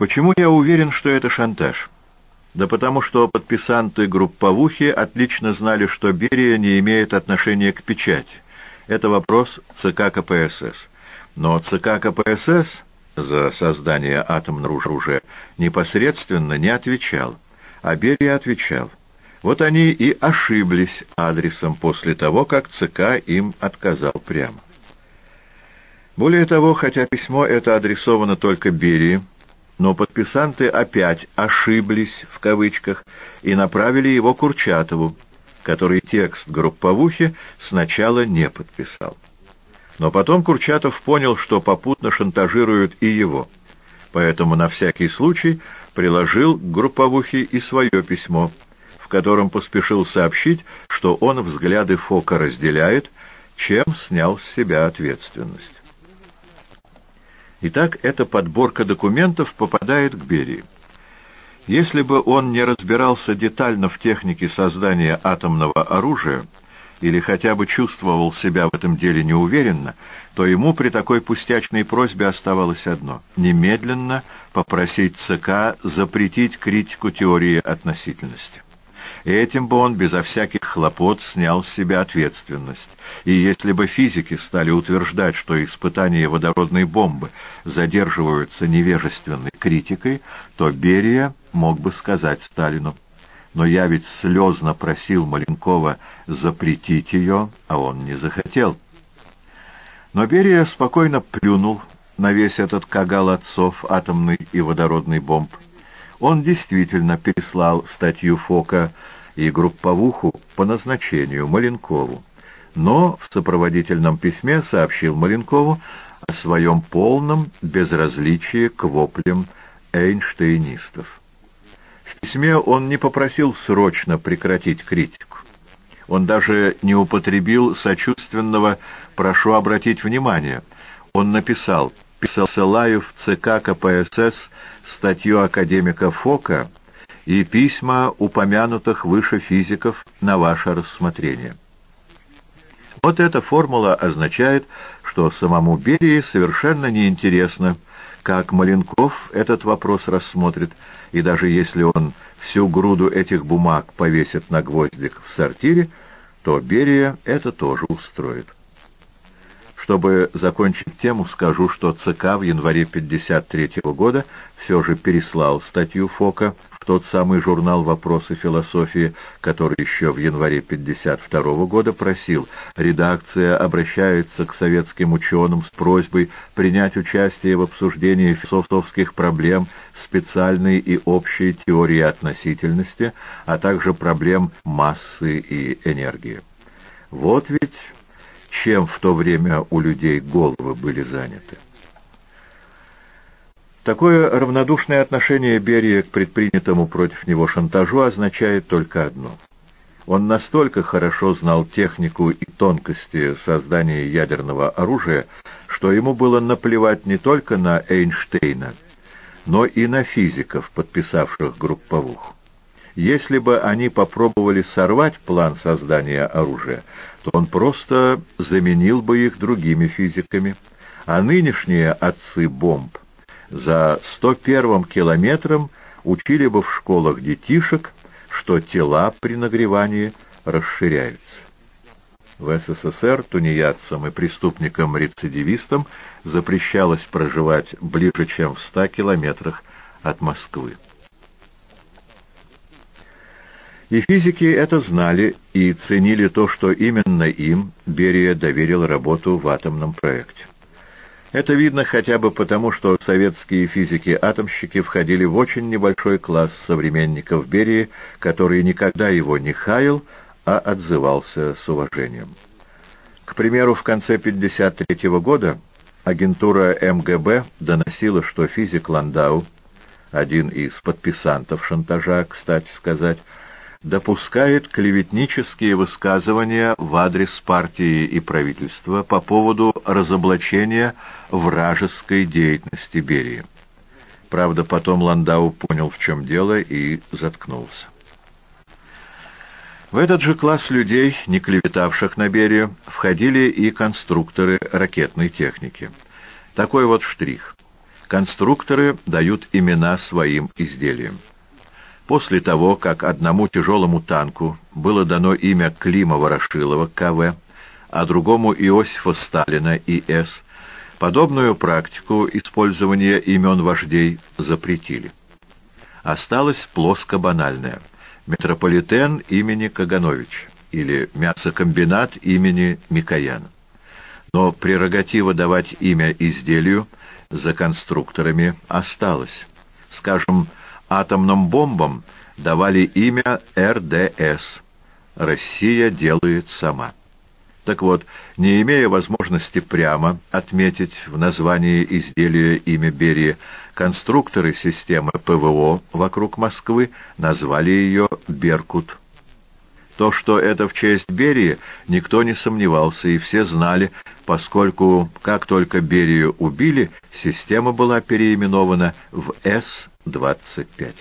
Почему я уверен, что это шантаж? Да потому что подписанты групповухи отлично знали, что Берия не имеет отношения к печати. Это вопрос ЦК КПСС. Но ЦК КПСС за создание атомного оружия непосредственно не отвечал, а Берия отвечал. Вот они и ошиблись адресом после того, как ЦК им отказал прямо. Более того, хотя письмо это адресовано только Берии, но подписанты опять «ошиблись» в кавычках и направили его Курчатову, который текст групповухи сначала не подписал. Но потом Курчатов понял, что попутно шантажируют и его, поэтому на всякий случай приложил к групповухе и свое письмо, в котором поспешил сообщить, что он взгляды Фока разделяет, чем снял с себя ответственность. Итак, эта подборка документов попадает к Берии. Если бы он не разбирался детально в технике создания атомного оружия, или хотя бы чувствовал себя в этом деле неуверенно, то ему при такой пустячной просьбе оставалось одно — немедленно попросить ЦК запретить критику теории относительности. Этим бы он безо всяких хлопот снял с себя ответственность. И если бы физики стали утверждать, что испытания водородной бомбы задерживаются невежественной критикой, то Берия мог бы сказать Сталину. Но я ведь слезно просил Маленкова запретить ее, а он не захотел. Но Берия спокойно плюнул на весь этот кагал отцов атомной и водородной бомб. Он действительно переслал статью Фока и групповуху по назначению Маленкову, но в сопроводительном письме сообщил Маленкову о своем полном безразличии к воплям эйнштейнистов. В письме он не попросил срочно прекратить критику. Он даже не употребил сочувственного «прошу обратить внимание». Он написал «Посылаю в ЦК КПСС статью академика Фока и письма упомянутых выше физиков на ваше рассмотрение. Вот эта формула означает, что самому Берии совершенно неинтересно, как Маленков этот вопрос рассмотрит, и даже если он всю груду этих бумаг повесит на гвоздик в сортире, то Берия это тоже устроит. Чтобы закончить тему, скажу, что ЦК в январе 1953 года все же переслал статью Фока в тот самый журнал «Вопросы философии», который еще в январе 1952 года просил «Редакция обращается к советским ученым с просьбой принять участие в обсуждении философских проблем специальной и общей теории относительности, а также проблем массы и энергии». Вот ведь чем в то время у людей головы были заняты. Такое равнодушное отношение Берия к предпринятому против него шантажу означает только одно. Он настолько хорошо знал технику и тонкости создания ядерного оружия, что ему было наплевать не только на Эйнштейна, но и на физиков, подписавших групповуху. Если бы они попробовали сорвать план создания оружия, то он просто заменил бы их другими физиками, а нынешние отцы бомб за 101 километром учили бы в школах детишек, что тела при нагревании расширяются. В СССР тунеядцам и преступникам-рецидивистам запрещалось проживать ближе, чем в 100 километрах от Москвы. И физики это знали и ценили то, что именно им Берия доверил работу в атомном проекте. Это видно хотя бы потому, что советские физики-атомщики входили в очень небольшой класс современников Берии, который никогда его не хаял, а отзывался с уважением. К примеру, в конце 1953 года агентура МГБ доносила, что физик Ландау, один из подписантов шантажа, кстати сказать, допускает клеветнические высказывания в адрес партии и правительства по поводу разоблачения вражеской деятельности Берии. Правда, потом Ландау понял, в чем дело, и заткнулся. В этот же класс людей, не клеветавших на Берию, входили и конструкторы ракетной техники. Такой вот штрих. конструкторы дают имена своим изделиям. После того, как одному тяжелому танку было дано имя Клима Ворошилова, КВ, а другому Иосифа Сталина, ИС, подобную практику использования имен вождей запретили. Осталось плоско-банальное – метрополитен имени Кагановича или мясокомбинат имени Микояна. Но прерогатива давать имя изделию за конструкторами осталась. Скажем, атомным бомбам давали имя РДС – «Россия делает сама». Так вот, не имея возможности прямо отметить в названии изделия имя Берия, конструкторы системы ПВО вокруг Москвы назвали ее «Беркут». То, что это в честь Берии, никто не сомневался, и все знали, поскольку, как только Берию убили, система была переименована в С-25.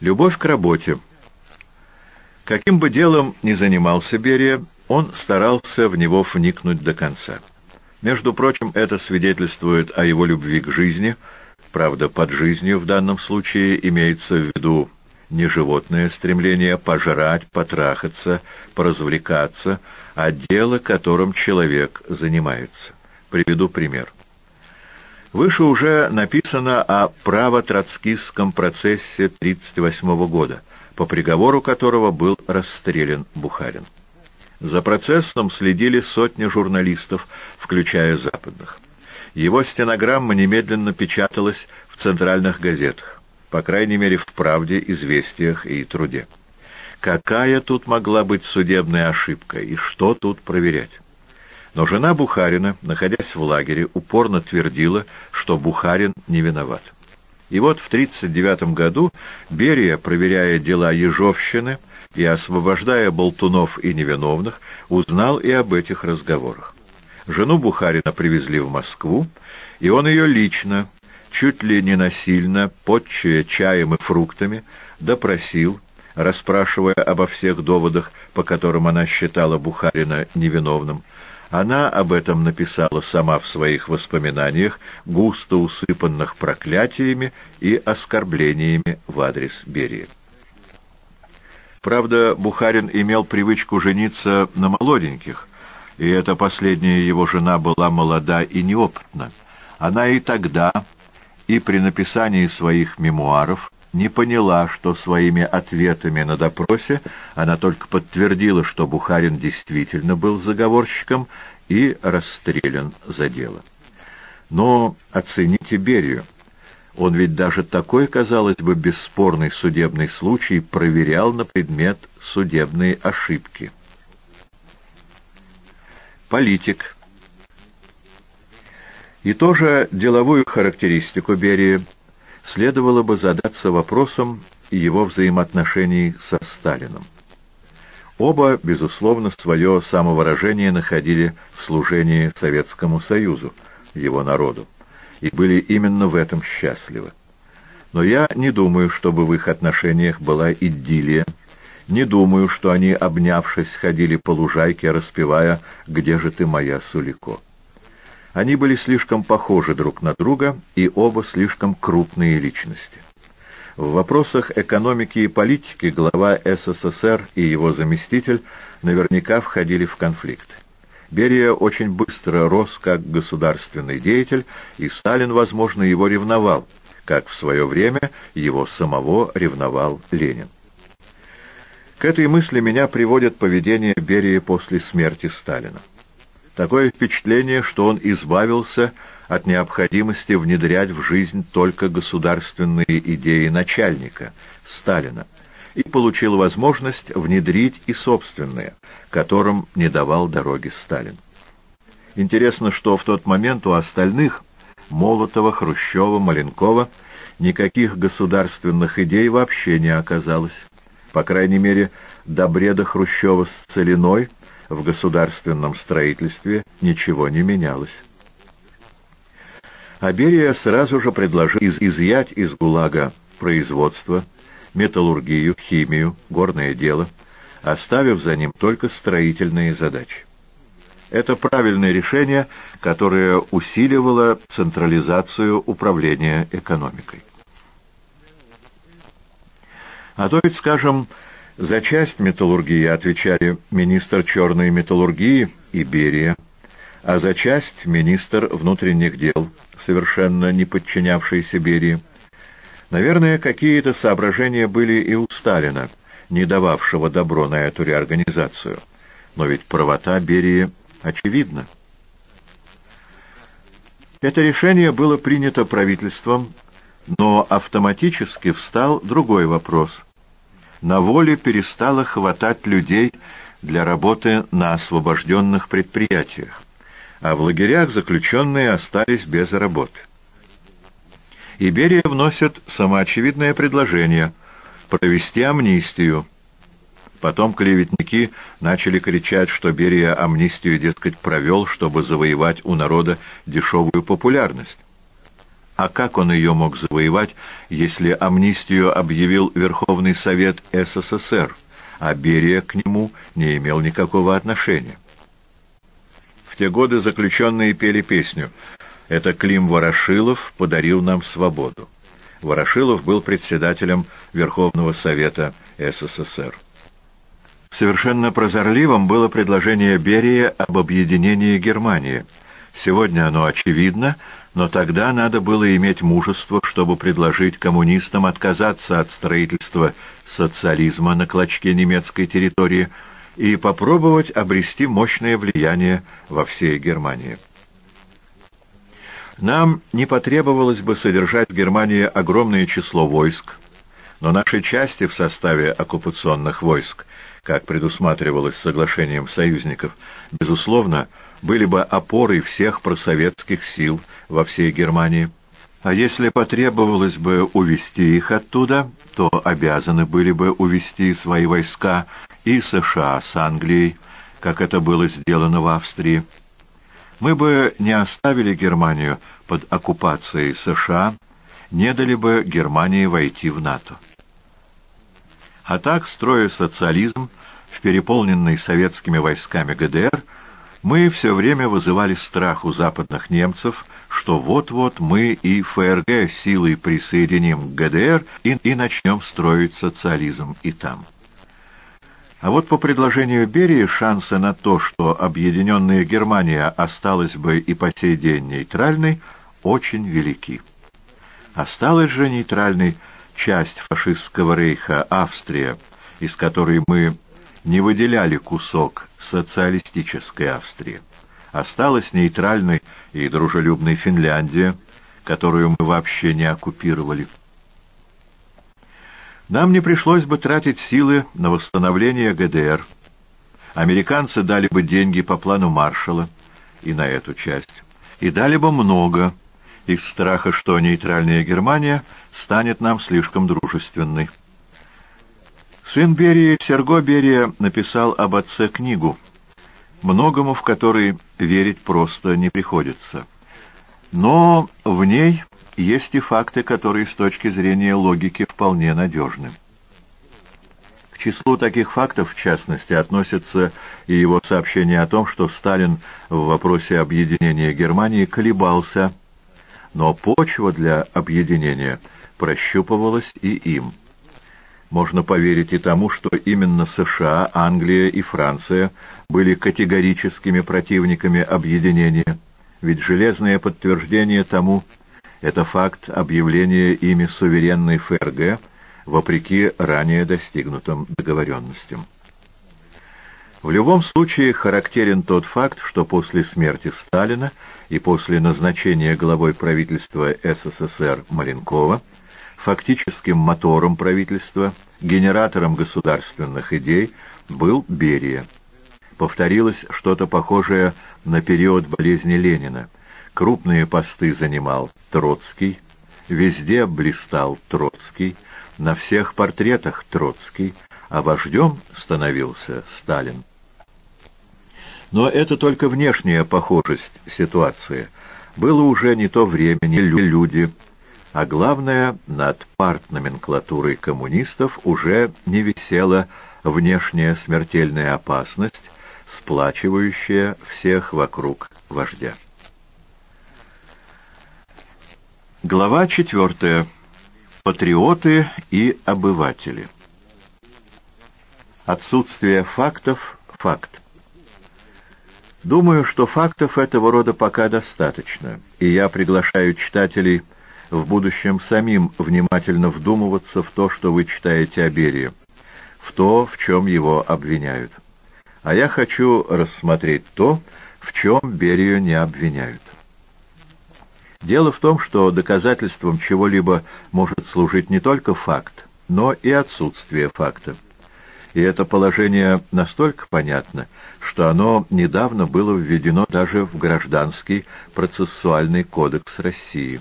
Любовь к работе. Каким бы делом ни занимался Берия, он старался в него вникнуть до конца. Между прочим, это свидетельствует о его любви к жизни, правда, под жизнью в данном случае имеется в виду не животное стремление пожрать, потрахаться, поразвлекаться, а дело, которым человек занимается. Приведу пример. Выше уже написано о право-троцкистском процессе 1938 года, по приговору которого был расстрелян Бухарин. За процессом следили сотни журналистов, включая западных. Его стенограмма немедленно печаталась в центральных газетах по крайней мере в «Правде», «Известиях» и «Труде». Какая тут могла быть судебная ошибка и что тут проверять? Но жена Бухарина, находясь в лагере, упорно твердила, что Бухарин не виноват. И вот в 1939 году Берия, проверяя дела Ежовщины и освобождая болтунов и невиновных, узнал и об этих разговорах. Жену Бухарина привезли в Москву, и он ее лично чуть ли не насильно, подчая чаем и фруктами, допросил, расспрашивая обо всех доводах, по которым она считала Бухарина невиновным. Она об этом написала сама в своих воспоминаниях, густо усыпанных проклятиями и оскорблениями в адрес Берии. Правда, Бухарин имел привычку жениться на молоденьких, и эта последняя его жена была молода и неопытна. Она и тогда и при написании своих мемуаров не поняла, что своими ответами на допросе она только подтвердила, что Бухарин действительно был заговорщиком и расстрелян за дело. Но оцените Берию. Он ведь даже такой, казалось бы, бесспорный судебный случай проверял на предмет судебной ошибки. Политик. И тоже деловую характеристику Берии следовало бы задаться вопросом его взаимоотношений со Сталином. Оба, безусловно, свое самовыражение находили в служении Советскому Союзу, его народу, и были именно в этом счастливы. Но я не думаю, чтобы в их отношениях была идиллия, не думаю, что они, обнявшись, ходили по лужайке, распевая «Где же ты, моя Сулико?». Они были слишком похожи друг на друга и оба слишком крупные личности. В вопросах экономики и политики глава СССР и его заместитель наверняка входили в конфликт. Берия очень быстро рос как государственный деятель, и Сталин, возможно, его ревновал, как в свое время его самого ревновал Ленин. К этой мысли меня приводит поведение Берии после смерти Сталина. Такое впечатление, что он избавился от необходимости внедрять в жизнь только государственные идеи начальника, Сталина, и получил возможность внедрить и собственные, которым не давал дороги Сталин. Интересно, что в тот момент у остальных, Молотова, Хрущева, Маленкова, никаких государственных идей вообще не оказалось. По крайней мере, до бреда Хрущева с Целиной – в государственном строительстве ничего не менялось. Аберия сразу же предложил из изъять из ГУЛАГа производство, металлургию, химию, горное дело, оставив за ним только строительные задачи. Это правильное решение, которое усиливало централизацию управления экономикой. А то ведь, скажем, за часть металлургии отвечали министр черной металлургии и Берия, а за часть министр внутренних дел, совершенно не подчинявшийся Берии. Наверное, какие-то соображения были и у Сталина, не дававшего добро на эту реорганизацию. Но ведь правота Берии очевидна. Это решение было принято правительством, но автоматически встал другой вопрос. На воле перестало хватать людей для работы на освобожденных предприятиях а в лагерях заключенные остались без работы. Иберия вносит самоочевидное предложение провести амнистию. Потом клеветники начали кричать, что Берия амнистию, дескать, провел, чтобы завоевать у народа дешевую популярность. А как он ее мог завоевать, если амнистию объявил Верховный Совет СССР, а Берия к нему не имел никакого отношения? В те годы заключенные пели песню «Это Клим Ворошилов подарил нам свободу». Ворошилов был председателем Верховного Совета СССР. Совершенно прозорливым было предложение Берия об объединении Германии. Сегодня оно очевидно, но тогда надо было иметь мужество, чтобы предложить коммунистам отказаться от строительства социализма на клочке немецкой территории – и попробовать обрести мощное влияние во всей Германии. Нам не потребовалось бы содержать в Германии огромное число войск, но наши части в составе оккупационных войск, как предусматривалось соглашением союзников, безусловно, были бы опорой всех просоветских сил во всей Германии. А если потребовалось бы увести их оттуда, то обязаны были бы увести свои войска и США с Англией, как это было сделано в Австрии. Мы бы не оставили Германию под оккупацией США, не дали бы Германии войти в НАТО. А так, строя социализм в переполненной советскими войсками ГДР, мы все время вызывали страх у западных немцев, что вот-вот мы и ФРГ силой присоединим к ГДР и, и начнем строить социализм и там. А вот по предложению Берии шансы на то, что объединенная Германия осталась бы и по сей день нейтральной, очень велики. Осталась же нейтральной часть фашистского рейха Австрия, из которой мы не выделяли кусок социалистической Австрии. Осталась нейтральной и дружелюбной Финляндия, которую мы вообще не оккупировали. Нам не пришлось бы тратить силы на восстановление ГДР. Американцы дали бы деньги по плану Маршалла и на эту часть. И дали бы много, из страха, что нейтральная Германия станет нам слишком дружественной. Сын Берии, Серго Берия, написал об отце книгу, многому в которой верить просто не приходится. Но в ней есть и факты, которые с точки зрения логики вполне надежны. К числу таких фактов, в частности, относится и его сообщение о том, что Сталин в вопросе объединения Германии колебался, но почва для объединения прощупывалась и им. Можно поверить и тому, что именно США, Англия и Франция были категорическими противниками объединения, ведь железное подтверждение тому – это факт объявления ими суверенной ФРГ вопреки ранее достигнутым договоренностям. В любом случае характерен тот факт, что после смерти Сталина и после назначения главой правительства СССР Маленкова фактическим мотором правительства, генератором государственных идей был Берия. Повторилось что-то похожее на период болезни Ленина – Крупные посты занимал Троцкий, везде блистал Троцкий, на всех портретах Троцкий, а вождем становился Сталин. Но это только внешняя похожесть ситуации. Было уже не то время, не люди, а главное, над партноменклатурой коммунистов уже не висела внешняя смертельная опасность, сплачивающая всех вокруг вождя. Глава четвертая. Патриоты и обыватели. Отсутствие фактов – факт. Думаю, что фактов этого рода пока достаточно, и я приглашаю читателей в будущем самим внимательно вдумываться в то, что вы читаете о Берии, в то, в чем его обвиняют. А я хочу рассмотреть то, в чем Берию не обвиняют. Дело в том, что доказательством чего-либо может служить не только факт, но и отсутствие факта. И это положение настолько понятно, что оно недавно было введено даже в Гражданский процессуальный кодекс России.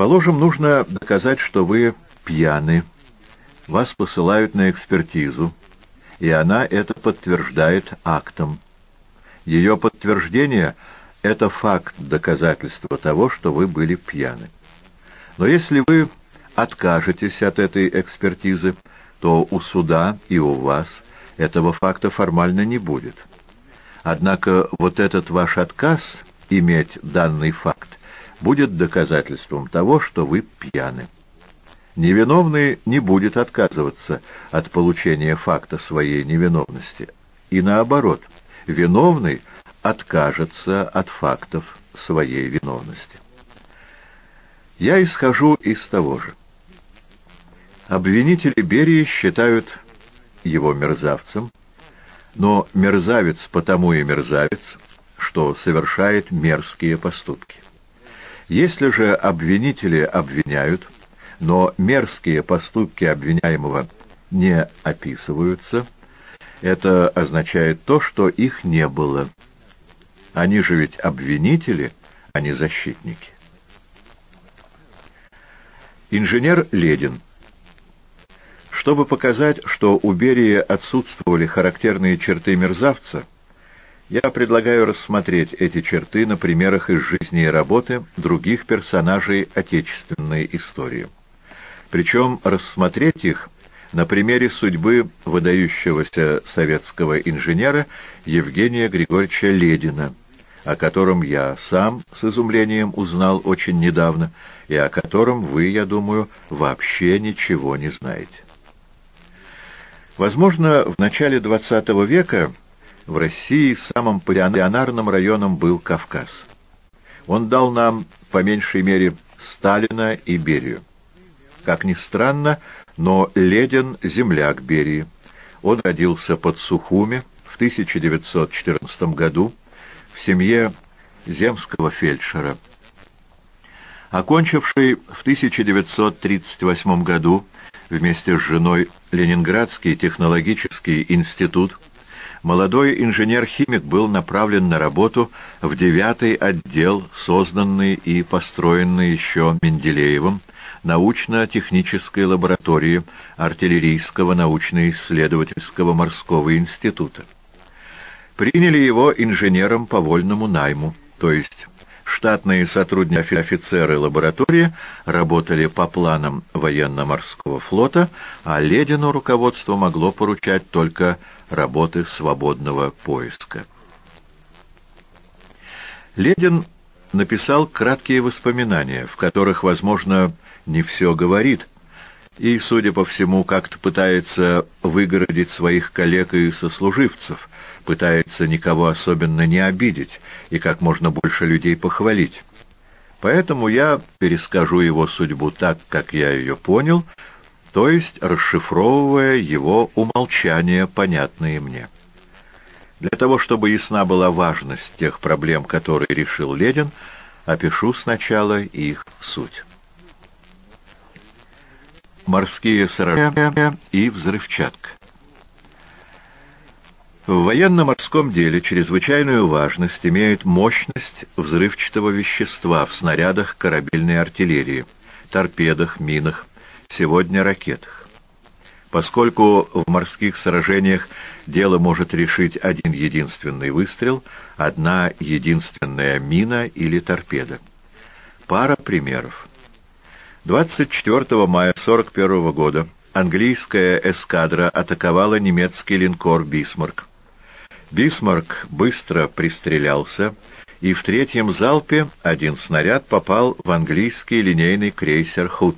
Положим, нужно доказать, что вы пьяны, вас посылают на экспертизу, и она это подтверждает актом. Ее подтверждение — это факт доказательства того, что вы были пьяны. Но если вы откажетесь от этой экспертизы, то у суда и у вас этого факта формально не будет. Однако вот этот ваш отказ иметь данный факт будет доказательством того, что вы пьяны. Невиновный не будет отказываться от получения факта своей невиновности. И наоборот, виновный откажется от фактов своей виновности. Я исхожу из того же. Обвинители Берии считают его мерзавцем, но мерзавец потому и мерзавец, что совершает мерзкие поступки. Если же обвинители обвиняют, но мерзкие поступки обвиняемого не описываются, это означает то, что их не было – они же ведь обвинители, а не защитники. Инженер Ледин. Чтобы показать, что у Берии отсутствовали характерные черты мерзавца, я предлагаю рассмотреть эти черты на примерах из жизни и работы других персонажей отечественной истории. Причем рассмотреть их на примере судьбы выдающегося советского инженера Евгения Григорьевича Ледина, о котором я сам с изумлением узнал очень недавно, и о котором вы, я думаю, вообще ничего не знаете. Возможно, в начале XX века в России самым пассионарным районом был Кавказ. Он дал нам, по меньшей мере, Сталина и Берию. Как ни странно, но Ледин — земляк Берии. Он родился под Сухуми в 1914 году, в семье земского фельдшера. Окончивший в 1938 году вместе с женой Ленинградский технологический институт, молодой инженер-химик был направлен на работу в девятый отдел, созданный и построенный еще Менделеевым, научно-технической лаборатории артиллерийского научно-исследовательского морского института. Приняли его инженером по вольному найму, то есть штатные сотрудники офицеры лаборатории работали по планам военно-морского флота, а Ледину руководство могло поручать только работы свободного поиска. Ледин написал краткие воспоминания, в которых, возможно, не все говорит, и, судя по всему, как-то пытается выгородить своих коллег и сослуживцев, пытается никого особенно не обидеть и как можно больше людей похвалить. Поэтому я перескажу его судьбу так, как я ее понял, то есть расшифровывая его умолчания, понятные мне. Для того, чтобы ясна была важность тех проблем, которые решил Ленин, опишу сначала их суть. Морские сражения и взрывчатка. В военно-морском деле чрезвычайную важность имеет мощность взрывчатого вещества в снарядах корабельной артиллерии, торпедах, минах, сегодня ракетах. Поскольку в морских сражениях дело может решить один единственный выстрел, одна единственная мина или торпеда. Пара примеров. 24 мая 1941 года английская эскадра атаковала немецкий линкор «Бисмарк». Бисмарк быстро пристрелялся, и в третьем залпе один снаряд попал в английский линейный крейсер «Худ».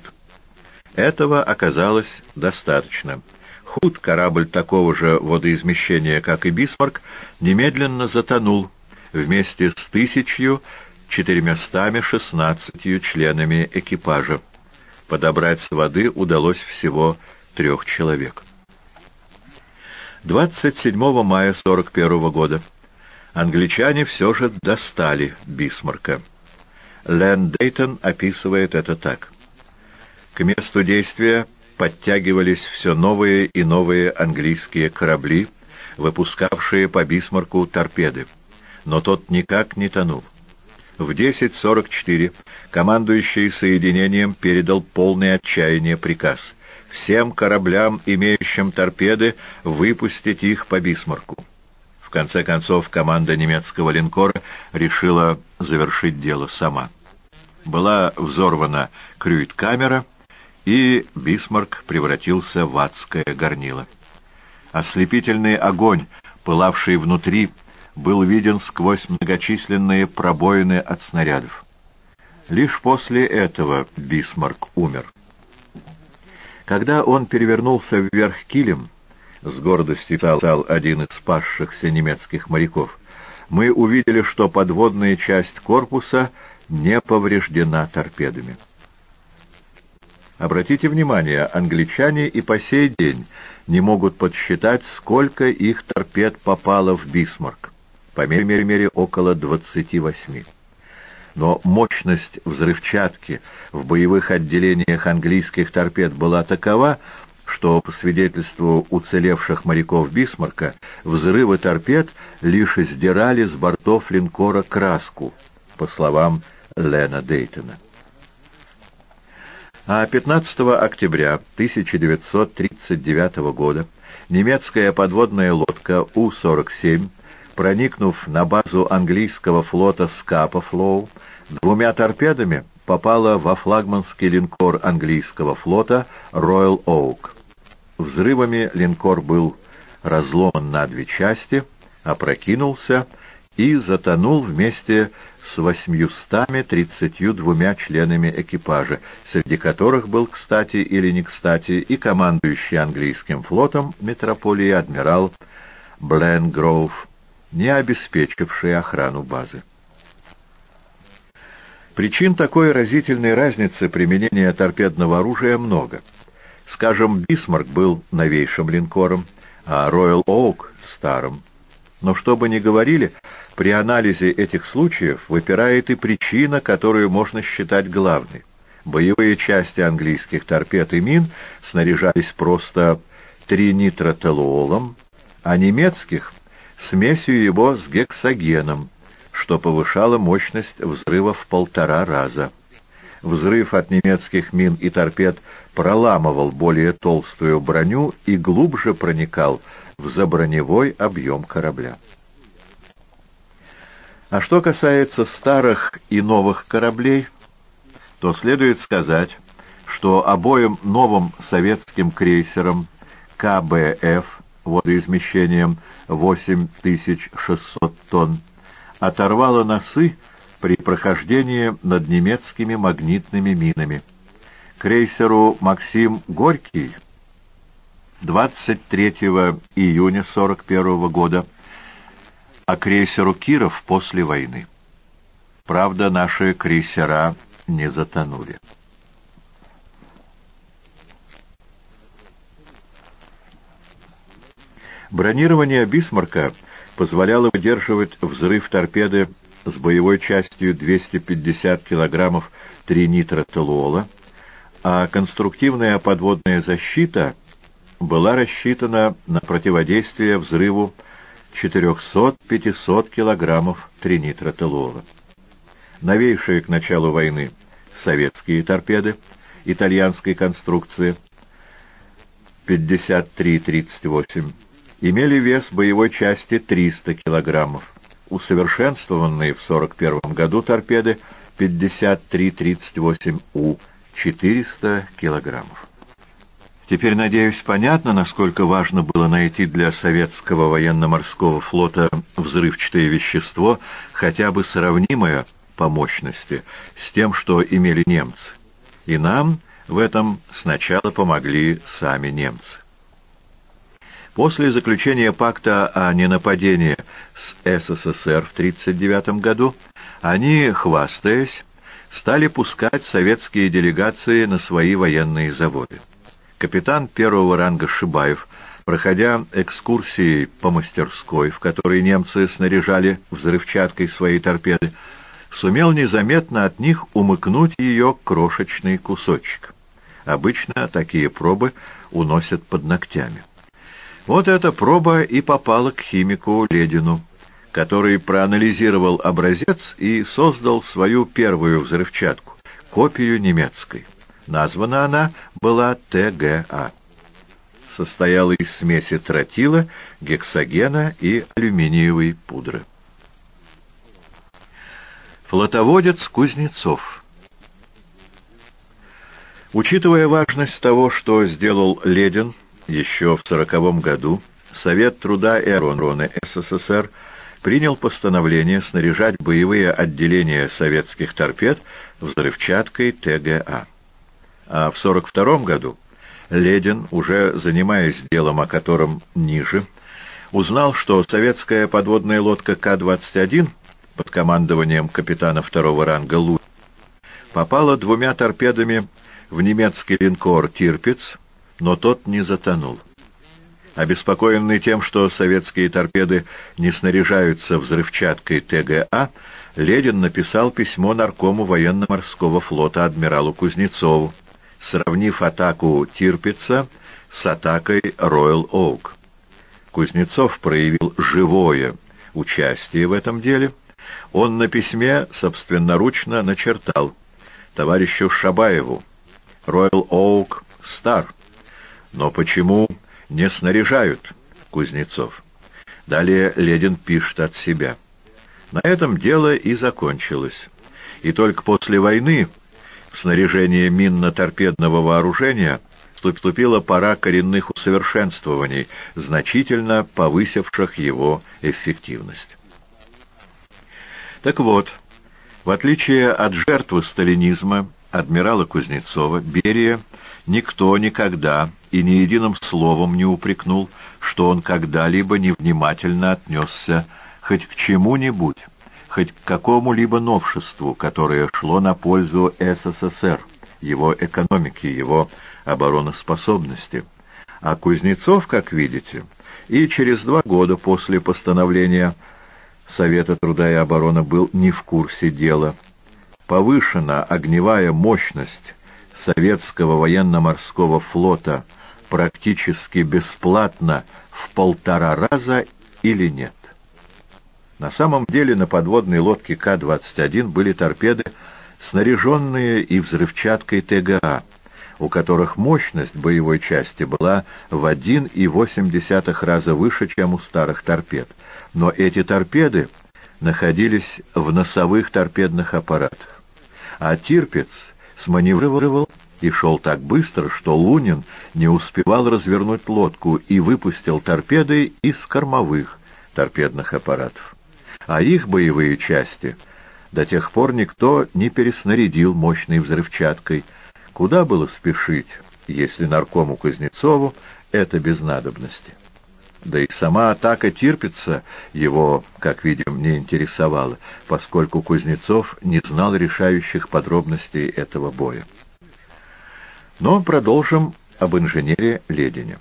Этого оказалось достаточно. Худ, корабль такого же водоизмещения, как и «Бисмарк», немедленно затонул вместе с тысячью четырьмястами шестнадцатью членами экипажа. Подобрать с воды удалось всего трех человек. 27 мая 41 года англичане все же достали Бисмарка. Лэн Дейтон описывает это так. К месту действия подтягивались все новые и новые английские корабли, выпускавшие по Бисмарку торпеды. Но тот никак не тонул. В 10.44 командующий соединением передал полное отчаяние приказ всем кораблям, имеющим торпеды, выпустить их по Бисмарку. В конце концов, команда немецкого линкора решила завершить дело сама. Была взорвана крюит-камера, и Бисмарк превратился в адское горнило. Ослепительный огонь, пылавший внутри, был виден сквозь многочисленные пробоины от снарядов. Лишь после этого Бисмарк умер. Когда он перевернулся вверх килем, с гордостью стал один из спасшихся немецких моряков, мы увидели, что подводная часть корпуса не повреждена торпедами. Обратите внимание, англичане и по сей день не могут подсчитать, сколько их торпед попало в Бисмарк. По мере мере около 28. Но мощность взрывчатки в боевых отделениях английских торпед была такова, что, по свидетельству уцелевших моряков Бисмарка, взрывы торпед лишь сдирали с бортов линкора краску, по словам Лена Дейтона а 15 октября 1939 года немецкая подводная лодка У-47, проникнув на базу английского флота Скапа Флоу, двумя торпедами попала во флагманский линкор английского флота Royal Oak. Взрывами линкор был разломан на две части, опрокинулся и затонул вместе с 832 членами экипажа, среди которых был, кстати или не кстати, и командующий английским флотом метрополии адмирал Бленгроув, не обеспечивший охрану базы. Причин такой разительной разницы применения торпедного оружия много. Скажем, Бисмарк был новейшим линкором, а Роyal Оук — старым. Но что бы ни говорили, при анализе этих случаев выпирает и причина, которую можно считать главной. Боевые части английских торпед и мин снаряжались просто тринитротолуолом, а немецких — смесью его с гексогеном, что повышало мощность взрыва в полтора раза. Взрыв от немецких мин и торпед проламывал более толстую броню и глубже проникал в заброневой объем корабля. А что касается старых и новых кораблей, то следует сказать, что обоим новым советским крейсерам КБФ водоизмещением 8600 тонн оторвало носы при прохождении над немецкими магнитными минами. Крейсеру «Максим Горький» 23 июня 41 года, а крейсеру «Киров» после войны. Правда, наши крейсера не затонули. Бронирование «Бисмарка» позволяло выдерживать взрыв торпеды с боевой частью 250 килограммов тринитротолуола, а конструктивная подводная защита была рассчитана на противодействие взрыву 400-500 килограммов тринитротолуола. Новейшие к началу войны советские торпеды итальянской конструкции 53-38 имели вес боевой части 300 килограммов. Усовершенствованные в 1941 году торпеды 53-38У 400 килограммов. Теперь, надеюсь, понятно, насколько важно было найти для советского военно-морского флота взрывчатое вещество, хотя бы сравнимое по мощности с тем, что имели немцы. И нам в этом сначала помогли сами немцы. После заключения пакта о ненападении с СССР в 1939 году они, хвастаясь, стали пускать советские делегации на свои военные заводы. Капитан первого ранга Шибаев, проходя экскурсии по мастерской, в которой немцы снаряжали взрывчаткой свои торпеды, сумел незаметно от них умыкнуть ее крошечный кусочек. Обычно такие пробы уносят под ногтями. Вот эта проба и попала к химику Ледину, который проанализировал образец и создал свою первую взрывчатку, копию немецкой. Названа она была ТГА. Состояла из смеси тротила, гексогена и алюминиевой пудры. Флотоводец Кузнецов Учитывая важность того, что сделал Ледин еще в сороковом году, Совет труда и обороны СССР принял постановление снаряжать боевые отделения советских торпед взрывчаткой ТГА. А в 1942 году Ледин, уже занимаясь делом, о котором ниже, узнал, что советская подводная лодка К-21 под командованием капитана второго ранга Лу попала двумя торпедами в немецкий линкор «Тирпиц», но тот не затонул. Обеспокоенный тем, что советские торпеды не снаряжаются взрывчаткой ТГА, Ледин написал письмо наркому военно-морского флота адмиралу Кузнецову, сравнив атаку Тирпица с атакой Роyal Oak. Кузнецов проявил живое участие в этом деле. Он на письме собственноручно начертал товарищу Шабаеву Royal Oak стар. Но почему не снаряжают Кузнецов? Далее Ледин пишет от себя. На этом дело и закончилось. И только после войны снаряжение минно-торпедного вооружения вступила пора коренных усовершенствований, значительно повысивших его эффективность. Так вот, в отличие от жертвы сталинизма, адмирала Кузнецова, Берия никто никогда и ни единым словом не упрекнул, что он когда-либо невнимательно отнесся хоть к чему-нибудь, хоть к какому-либо новшеству, которое шло на пользу СССР, его экономики, его обороноспособности. А Кузнецов, как видите, и через два года после постановления Совета труда и обороны был не в курсе дела. Повышена огневая мощность советского военно-морского флота практически бесплатно в полтора раза или нет. На самом деле на подводной лодке К-21 были торпеды, снаряженные и взрывчаткой ТГА, у которых мощность боевой части была в 1,8 раза выше, чем у старых торпед. Но эти торпеды находились в носовых торпедных аппаратах. А Тирпиц сманеврировал и шел так быстро, что Лунин не успевал развернуть лодку и выпустил торпеды из кормовых торпедных аппаратов. А их боевые части до тех пор никто не переснарядил мощной взрывчаткой. Куда было спешить, если наркому Кузнецову это без надобности? Да и сама атака Тирпица его, как видим, не интересовала, поскольку Кузнецов не знал решающих подробностей этого боя. Но продолжим об инженере Ледине.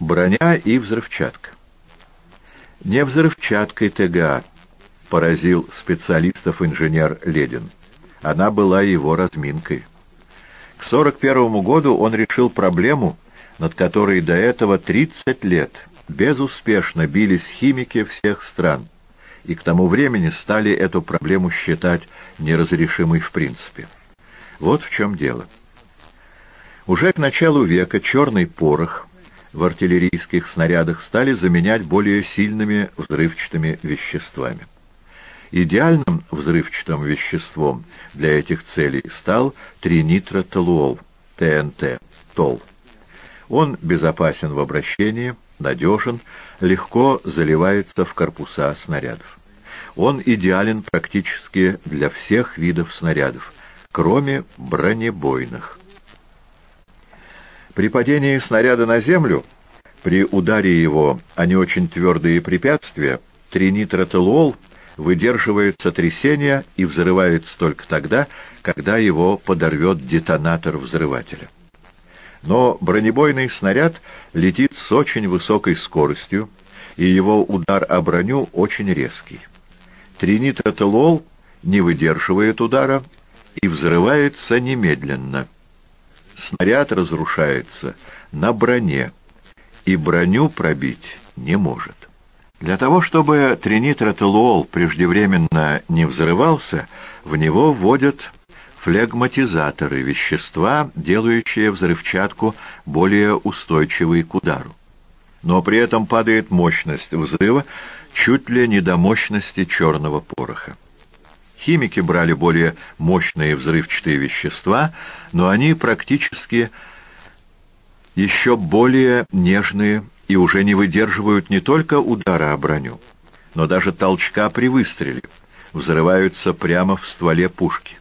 Броня и взрывчатка. Не взрывчаткой ТГА поразил специалистов инженер Ледин. Она была его разминкой. К 1941 году он решил проблему, над которой до этого 30 лет безуспешно бились химики всех стран, и к тому времени стали эту проблему считать неразрешимой в принципе. Вот в чем дело. Уже к началу века черный порох в артиллерийских снарядах стали заменять более сильными взрывчатыми веществами. Идеальным взрывчатым веществом для этих целей стал тринитротолуол, ТНТ, «Стол». Он безопасен в обращении, надежен, легко заливается в корпуса снарядов. Он идеален практически для всех видов снарядов, кроме бронебойных. При падении снаряда на землю, при ударе его о не очень твердые препятствия, тринитротолуол выдерживает сотрясение и взрывается только тогда, когда его подорвет детонатор взрывателя. Но бронебойный снаряд летит с очень высокой скоростью, и его удар о броню очень резкий. Тринитротолуол не выдерживает удара и взрывается немедленно. Снаряд разрушается на броне, и броню пробить не может. Для того, чтобы тринитротолуол преждевременно не взрывался, в него вводят флегматизаторы, вещества, делающие взрывчатку более устойчивой к удару. Но при этом падает мощность взрыва чуть ли не до мощности черного пороха. Химики брали более мощные взрывчатые вещества, но они практически еще более нежные и уже не выдерживают не только удара о броню, но даже толчка при выстреле, взрываются прямо в стволе пушки.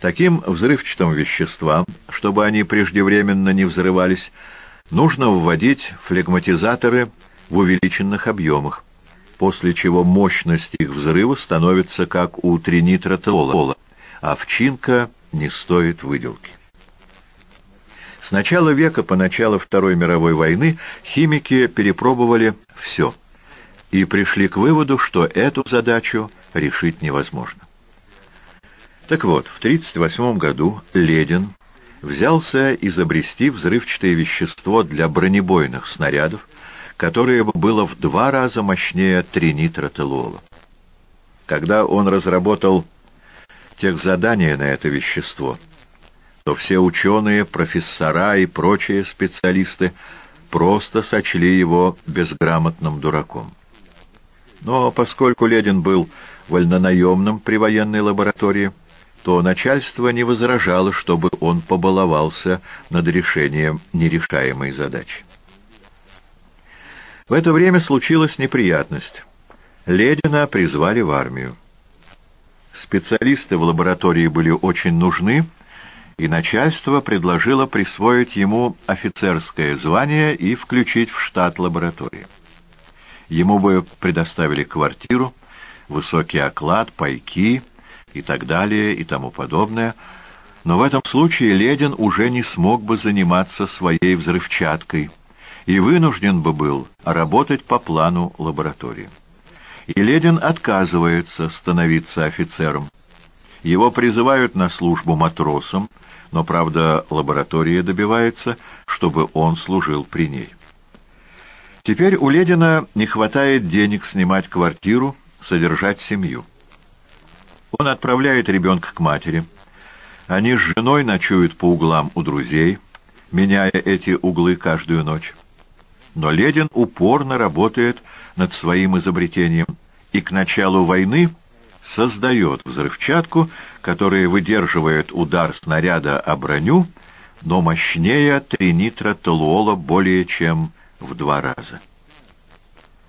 Таким взрывчатым веществам, чтобы они преждевременно не взрывались, нужно вводить флегматизаторы в увеличенных объемах, после чего мощность их взрыва становится как у тринитротола, а овчинка не стоит выделки. С начала века по начало Второй мировой войны химики перепробовали все и пришли к выводу, что эту задачу решить невозможно. Так вот, в 1938 году Ледин взялся изобрести взрывчатое вещество для бронебойных снарядов, которое было в два раза мощнее тринитротолуола. Когда он разработал техзадание на это вещество, то все ученые, профессора и прочие специалисты просто сочли его безграмотным дураком. Но поскольку Ледин был вольнонаемным при военной лаборатории, то начальство не возражало, чтобы он побаловался над решением нерешаемой задачи. В это время случилась неприятность. Ледина призвали в армию. Специалисты в лаборатории были очень нужны, и начальство предложило присвоить ему офицерское звание и включить в штат лаборатории. Ему бы предоставили квартиру, высокий оклад, пайки и так далее и тому подобное, но в этом случае Ледин уже не смог бы заниматься своей взрывчаткой и вынужден бы был работать по плану лаборатории. И отказывается становиться офицером. Его призывают на службу матросом, но, правда, лаборатория добивается, чтобы он служил при ней. Теперь у Ледина не хватает денег снимать квартиру, содержать семью. Он отправляет ребенка к матери. Они с женой ночуют по углам у друзей, меняя эти углы каждую ночь. Но Ледин упорно работает над своим изобретением и к началу войны создает взрывчатку, которая выдерживает удар снаряда о броню, но мощнее тринитротолуола более чем в два раза.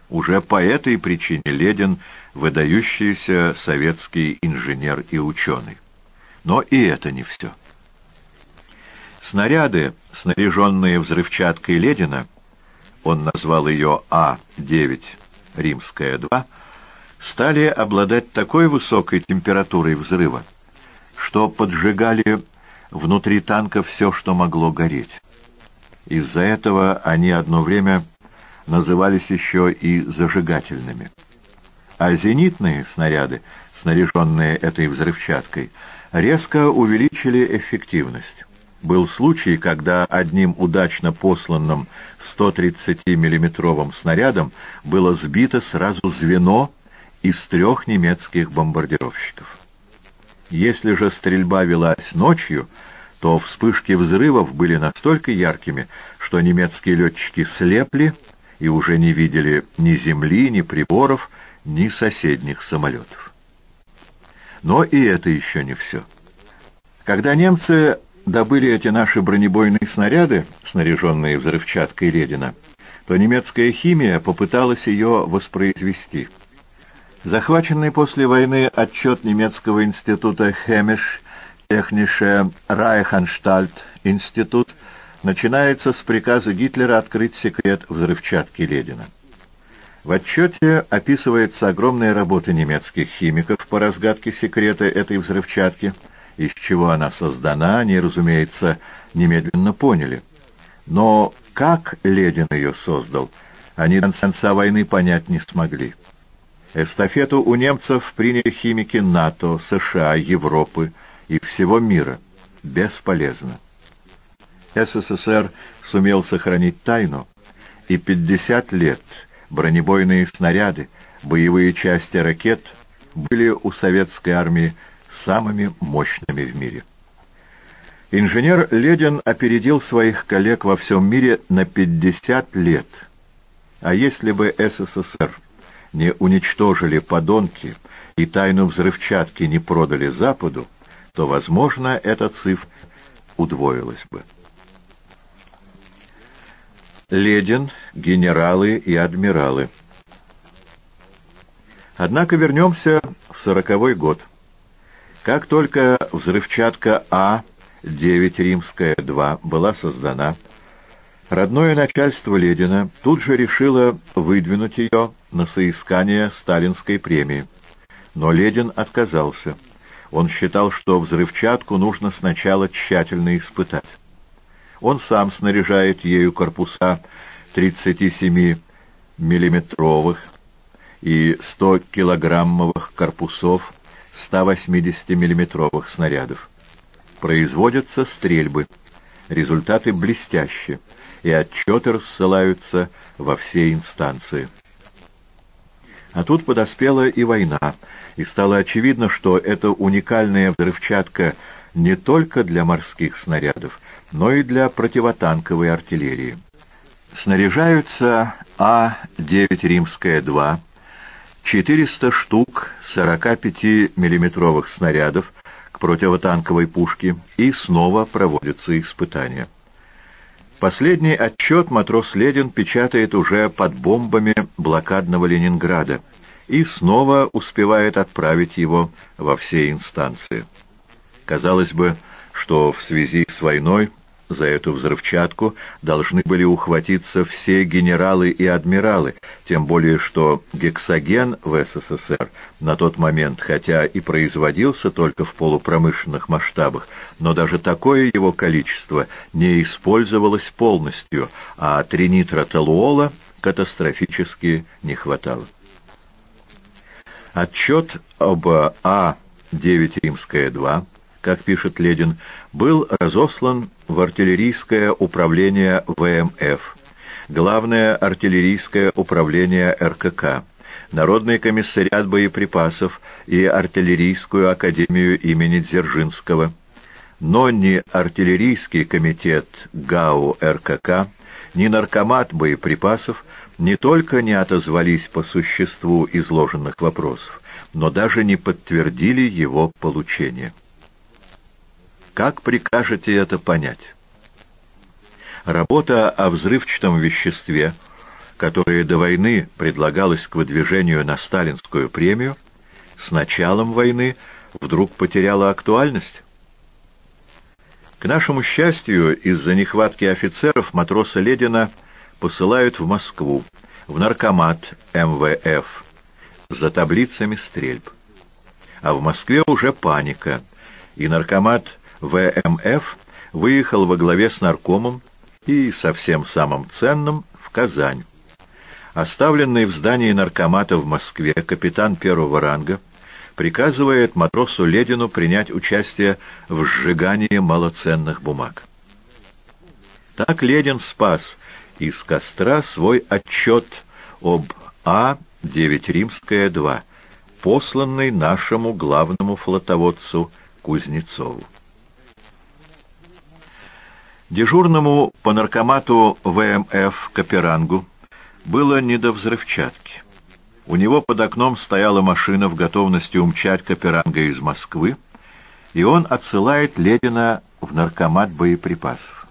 Уже по этой причине Ледин – выдающийся советский инженер и ученый. Но и это не все. Снаряды, снаряженные взрывчаткой Ледина, он назвал ее А-9, римская 2, стали обладать такой высокой температурой взрыва, что поджигали внутри танка все, что могло гореть. Из-за этого они одно время назывались еще и зажигательными. А зенитные снаряды, снаряженные этой взрывчаткой, резко увеличили эффективность. Был случай, когда одним удачно посланным 130 миллиметровым снарядом было сбито сразу звено из трех немецких бомбардировщиков. Если же стрельба велась ночью, то вспышки взрывов были настолько яркими, что немецкие летчики слепли и уже не видели ни земли, ни приборов, ни соседних самолетов. Но и это еще не все. Когда немцы добыли эти наши бронебойные снаряды, снаряженные взрывчаткой Ледина, то немецкая химия попыталась ее воспроизвести. Захваченный после войны отчет немецкого института Хемиш Технише Райханштальт институт начинается с приказа Гитлера открыть секрет взрывчатки Ледина. В отчете описывается огромная работа немецких химиков по разгадке секрета этой взрывчатки, из чего она создана, они, разумеется, немедленно поняли. Но как Ледин ее создал, они до конца войны понять не смогли. Эстафету у немцев приняли химики НАТО, США, Европы и всего мира. Бесполезно. СССР сумел сохранить тайну, и 50 лет бронебойные снаряды, боевые части ракет были у советской армии самыми мощными в мире. Инженер Ледин опередил своих коллег во всем мире на 50 лет. А если бы СССР не уничтожили подонки и тайну взрывчатки не продали Западу, то, возможно, эта цифра удвоилась бы. Ледин, генералы и адмиралы. Однако вернемся в сороковой год. Как только взрывчатка А-9 Римская-2 была создана, родное начальство Ледина тут же решило выдвинуть ее на соискание сталинской премии. Но Ледин отказался. Он считал, что взрывчатку нужно сначала тщательно испытать. Он сам снаряжает ею корпуса 37-миллиметровых и 100-килограммовых корпусов 180-миллиметровых снарядов. Производятся стрельбы. Результаты блестящие, и отчеты рассылаются во все инстанции. А тут подоспела и война, и стало очевидно, что эта уникальная взрывчатка не только для морских снарядов, но и для противотанковой артиллерии. Снаряжаются А-9 Римская-2, 400 штук 45-миллиметровых снарядов к противотанковой пушке и снова проводятся испытания. Последний отчет матрос Ледин печатает уже под бомбами блокадного Ленинграда и снова успевает отправить его во все инстанции. Казалось бы, что в связи с войной за эту взрывчатку должны были ухватиться все генералы и адмиралы, тем более что гексоген в СССР на тот момент, хотя и производился только в полупромышленных масштабах, но даже такое его количество не использовалось полностью, а тринитротолуола катастрофически не хватало. Отчет об А9 Римская-2 как пишет Ледин, был разослан в артиллерийское управление ВМФ, главное артиллерийское управление РКК, Народный комиссариат боеприпасов и артиллерийскую академию имени Дзержинского. Но ни артиллерийский комитет ГАУ РКК, ни наркомат боеприпасов не только не отозвались по существу изложенных вопросов, но даже не подтвердили его получение. Как прикажете это понять? Работа о взрывчатом веществе, которая до войны предлагалась к выдвижению на сталинскую премию, с началом войны вдруг потеряла актуальность? К нашему счастью, из-за нехватки офицеров матроса Ледина посылают в Москву, в наркомат МВФ, за таблицами стрельб. А в Москве уже паника, и наркомат ВМФ выехал во главе с наркомом и со всем самым ценным в Казань. Оставленный в здании наркомата в Москве капитан первого ранга приказывает матросу Ледину принять участие в сжигании малоценных бумаг. Так Ледин спас из костра свой отчет об А-9 Римская-2, посланный нашему главному флотоводцу Кузнецову. Дежурному по наркомату ВМФ Каперангу было не до взрывчатки. У него под окном стояла машина в готовности умчать Каперанга из Москвы, и он отсылает Ледина в наркомат боеприпасов.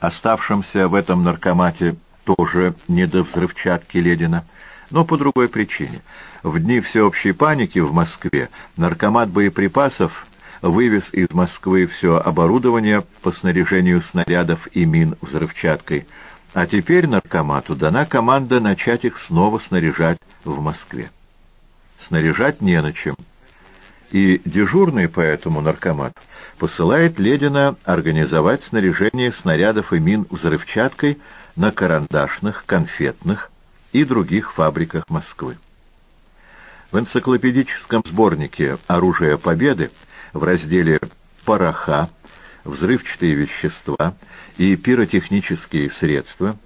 Оставшимся в этом наркомате тоже не до взрывчатки Ледина, но по другой причине. В дни всеобщей паники в Москве наркомат боеприпасов вывез из Москвы все оборудование по снаряжению снарядов и мин взрывчаткой, а теперь наркомату дана команда начать их снова снаряжать в Москве. Снаряжать не на чем. И дежурный по этому наркомату посылает Ледина организовать снаряжение снарядов и мин взрывчаткой на карандашных, конфетных и других фабриках Москвы. В энциклопедическом сборнике «Оружие Победы» в разделе «Пороха», «Взрывчатые вещества» и «Пиротехнические средства»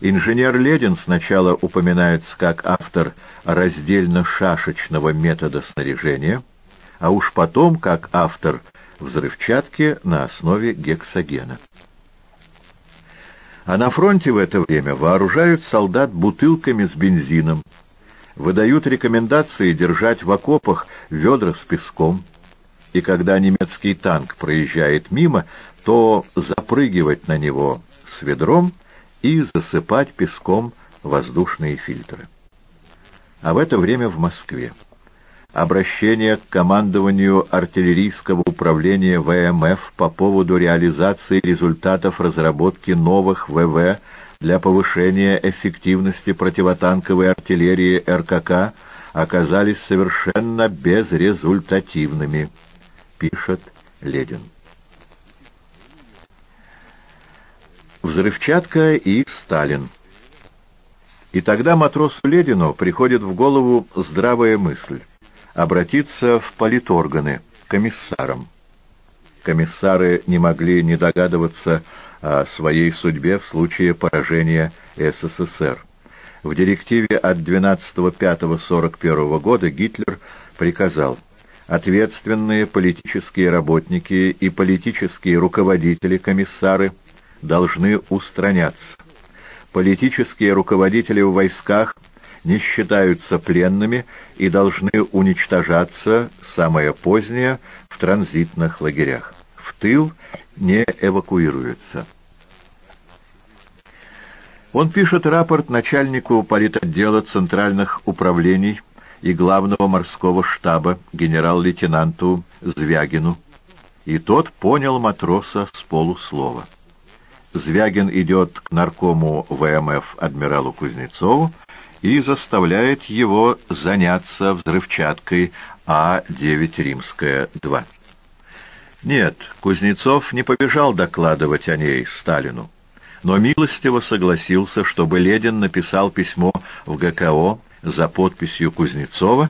инженер Ледин сначала упоминается как автор раздельно-шашечного метода снаряжения, а уж потом как автор взрывчатки на основе гексогена. А на фронте в это время вооружают солдат бутылками с бензином, выдают рекомендации держать в окопах ведра с песком, и когда немецкий танк проезжает мимо, то запрыгивать на него с ведром и засыпать песком воздушные фильтры. А в это время в Москве обращение к командованию артиллерийского управления ВМФ по поводу реализации результатов разработки новых ВВ для повышения эффективности противотанковой артиллерии РКК оказались совершенно безрезультативными, пишет Ледин. Взрывчатка и Сталин. И тогда матросу Ледину приходит в голову здравая мысль обратиться в политорганы, комиссарам. Комиссары не могли не догадываться о своей судьбе в случае поражения СССР. В директиве от 12.05.41 года Гитлер приказал ответственные политические работники и политические руководители-комиссары должны устраняться. Политические руководители в войсках не считаются пленными и должны уничтожаться самое позднее в транзитных лагерях. В тыл не эвакуируются. Он пишет рапорт начальнику политотдела центральных управлений и главного морского штаба генерал-лейтенанту Звягину, и тот понял матроса с полуслова. Звягин идет к наркому ВМФ адмиралу Кузнецову и заставляет его заняться взрывчаткой А-9 Римская-2. Нет, Кузнецов не побежал докладывать о ней Сталину, но милостиво согласился, чтобы Ледин написал письмо в ГКО за подписью Кузнецова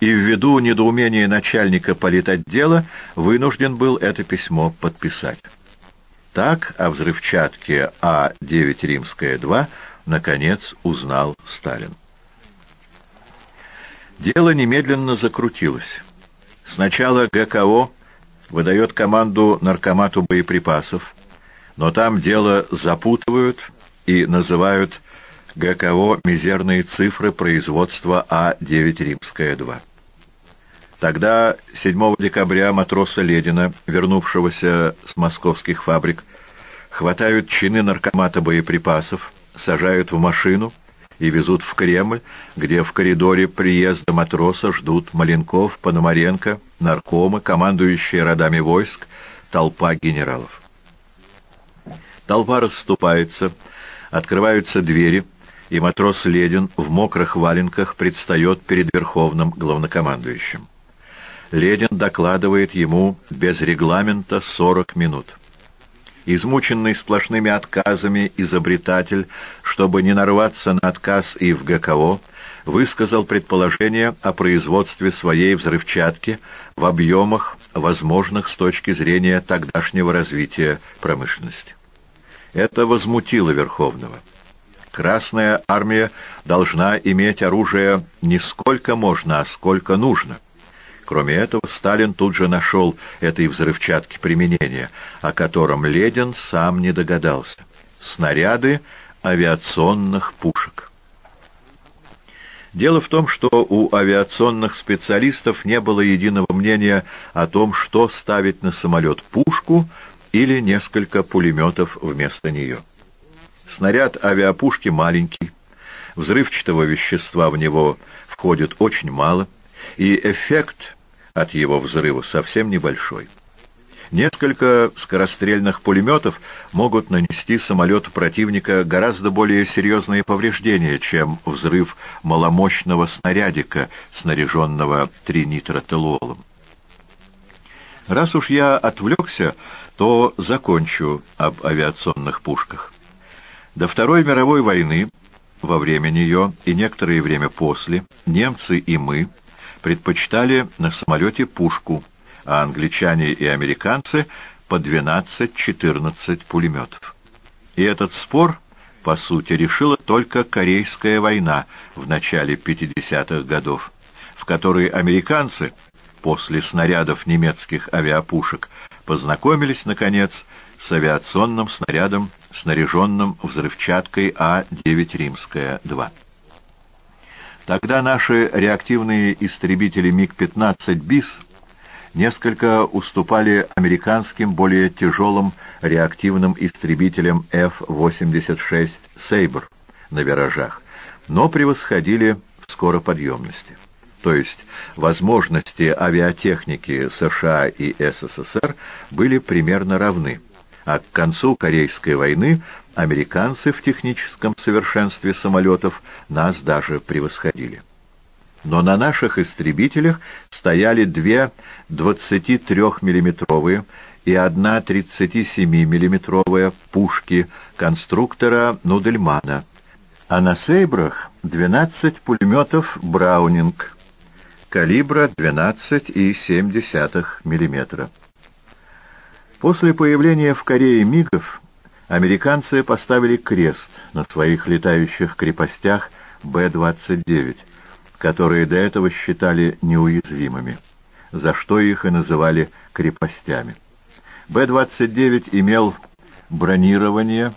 и ввиду недоумения начальника политотдела вынужден был это письмо подписать. Так о взрывчатке А-9 Римская-2 наконец узнал Сталин. Дело немедленно закрутилось. Сначала ГКО выдает команду наркомату боеприпасов, но там дело запутывают и называют ГКО мизерные цифры производства А-9 Римская-2. Тогда 7 декабря матроса Ледина, вернувшегося с московских фабрик, хватают чины наркомата боеприпасов, сажают в машину и везут в Кремль, где в коридоре приезда матроса ждут Маленков, Пономаренко, наркомы, командующие родами войск, толпа генералов. Толпа расступается, открываются двери, и матрос Ледин в мокрых валенках предстает перед верховным главнокомандующим. Ледин докладывает ему без регламента 40 минут. Измученный сплошными отказами изобретатель, чтобы не нарваться на отказ и в ГКО, высказал предположение о производстве своей взрывчатки в объемах, возможных с точки зрения тогдашнего развития промышленности. Это возмутило Верховного. Красная армия должна иметь оружие не сколько можно, а сколько нужно. Кроме этого, Сталин тут же нашел этой взрывчатки применения, о котором Ледин сам не догадался. Снаряды авиационных пушек. Дело в том, что у авиационных специалистов не было единого мнения о том, что ставить на самолет пушку или несколько пулеметов вместо нее. Снаряд авиапушки маленький, взрывчатого вещества в него входит очень мало, и эффект от его взрыва совсем небольшой. Несколько скорострельных пулеметов могут нанести самолету противника гораздо более серьезные повреждения, чем взрыв маломощного снарядика, снаряженного тринитротолуолом. Раз уж я отвлекся, то закончу об авиационных пушках. До Второй мировой войны, во время нее и некоторое время после, немцы и мы предпочитали на самолете пушку – а англичане и американцы по 12-14 пулеметов. И этот спор, по сути, решила только Корейская война в начале 50-х годов, в которой американцы, после снарядов немецких авиапушек, познакомились, наконец, с авиационным снарядом, снаряженным взрывчаткой А-9 Римская-2. Тогда наши реактивные истребители МиГ-15 «Бис» несколько уступали американским более тяжелым реактивным истребителям F-86 «Сейбр» на виражах, но превосходили в скороподъемности. То есть возможности авиатехники США и СССР были примерно равны, а к концу Корейской войны американцы в техническом совершенстве самолетов нас даже превосходили но на наших истребителях стояли две 23-миллиметровые и одна 37-миллиметровая пушки конструктора Нудельмана, а на «Сейбрах» 12 пулеметов «Браунинг» калибра 12,7 мм. После появления в Корее МиГов американцы поставили крест на своих летающих крепостях Б-29, которые до этого считали неуязвимыми, за что их и называли крепостями. Б-29 имел бронирование,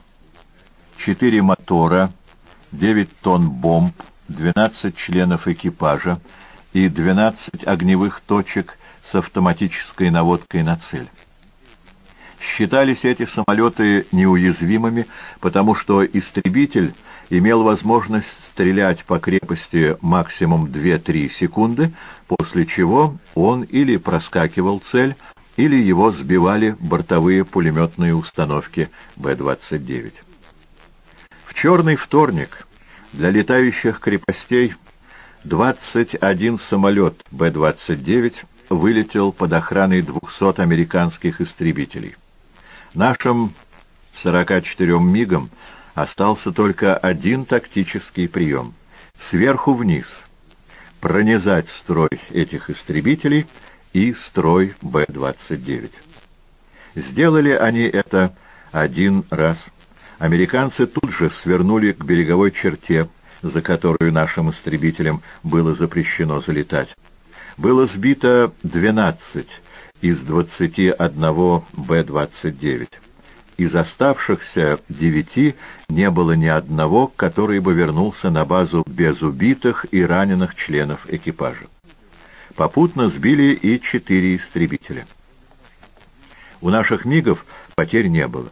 4 мотора, 9 тонн бомб, 12 членов экипажа и 12 огневых точек с автоматической наводкой на цель. Считались эти самолеты неуязвимыми, потому что истребитель имел возможность стрелять по крепости максимум 2-3 секунды, после чего он или проскакивал цель, или его сбивали бортовые пулеметные установки Б-29. В черный вторник для летающих крепостей 21 самолет Б-29 вылетел под охраной 200 американских истребителей. Нашим 44 мигам остался только один тактический прием — сверху вниз, пронизать строй этих истребителей и строй Б-29. Сделали они это один раз. Американцы тут же свернули к береговой черте, за которую нашим истребителям было запрещено залетать. Было сбито 12 из 21 Б-29. Из оставшихся девяти не было ни одного, который бы вернулся на базу без убитых и раненых членов экипажа. Попутно сбили и четыре истребителя. У наших МиГов потерь не было.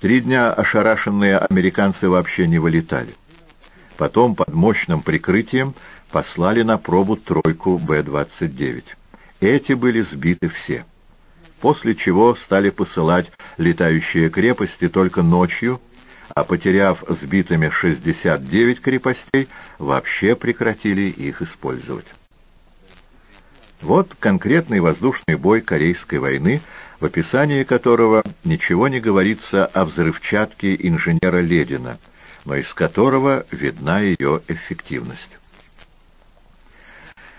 Три дня ошарашенные американцы вообще не вылетали. Потом под мощным прикрытием послали на пробу тройку Б-29. Эти были сбиты все после чего стали посылать летающие крепости только ночью, а потеряв сбитыми 69 крепостей, вообще прекратили их использовать. Вот конкретный воздушный бой Корейской войны, в описании которого ничего не говорится о взрывчатке инженера Ледина, но из которого видна ее эффективность.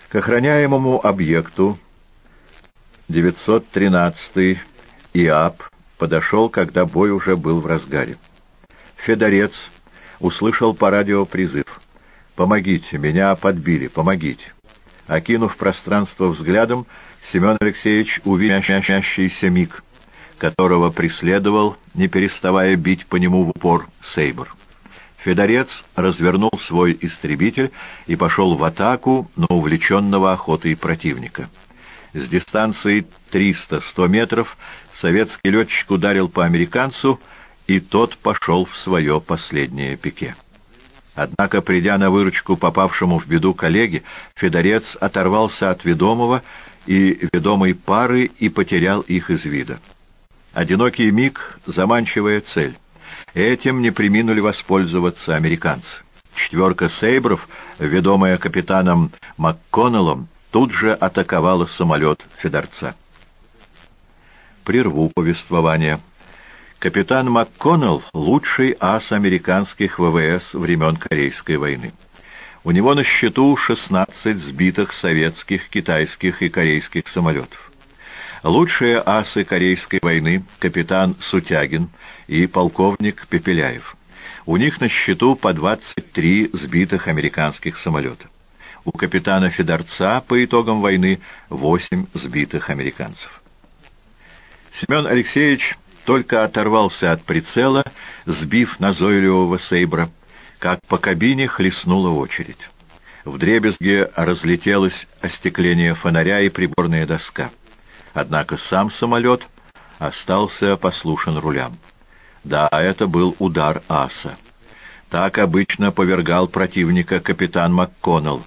К охраняемому объекту 913-й ИАП подошел, когда бой уже был в разгаре. Федорец услышал по радио призыв «Помогите, меня подбили, помогите». Окинув пространство взглядом, Семен Алексеевич увидел мящийся миг, которого преследовал, не переставая бить по нему в упор, Сейбр. Федорец развернул свой истребитель и пошел в атаку на увлеченного охотой противника. С дистанции 300-100 метров советский летчик ударил по американцу, и тот пошел в свое последнее пике. Однако, придя на выручку попавшему в беду коллеге, Федорец оторвался от ведомого и ведомой пары и потерял их из вида. Одинокий миг — заманчивая цель. Этим не приминули воспользоваться американцы. Четверка сейбров, ведомая капитаном МакКоннеллом, тут же атаковала самолет Федорца. Прерву повествование. Капитан МакКоннелл — лучший ас американских ВВС времен Корейской войны. У него на счету 16 сбитых советских, китайских и корейских самолетов. Лучшие асы Корейской войны — капитан Сутягин и полковник Пепеляев. У них на счету по 23 сбитых американских самолета. У капитана Федорца по итогам войны 8 сбитых американцев. Семен Алексеевич только оторвался от прицела, сбив назойливого сейбра, как по кабине хлестнула очередь. В дребезге разлетелось остекление фонаря и приборная доска. Однако сам самолет остался послушен рулям. Да, это был удар аса. Так обычно повергал противника капитан МакКоннелл.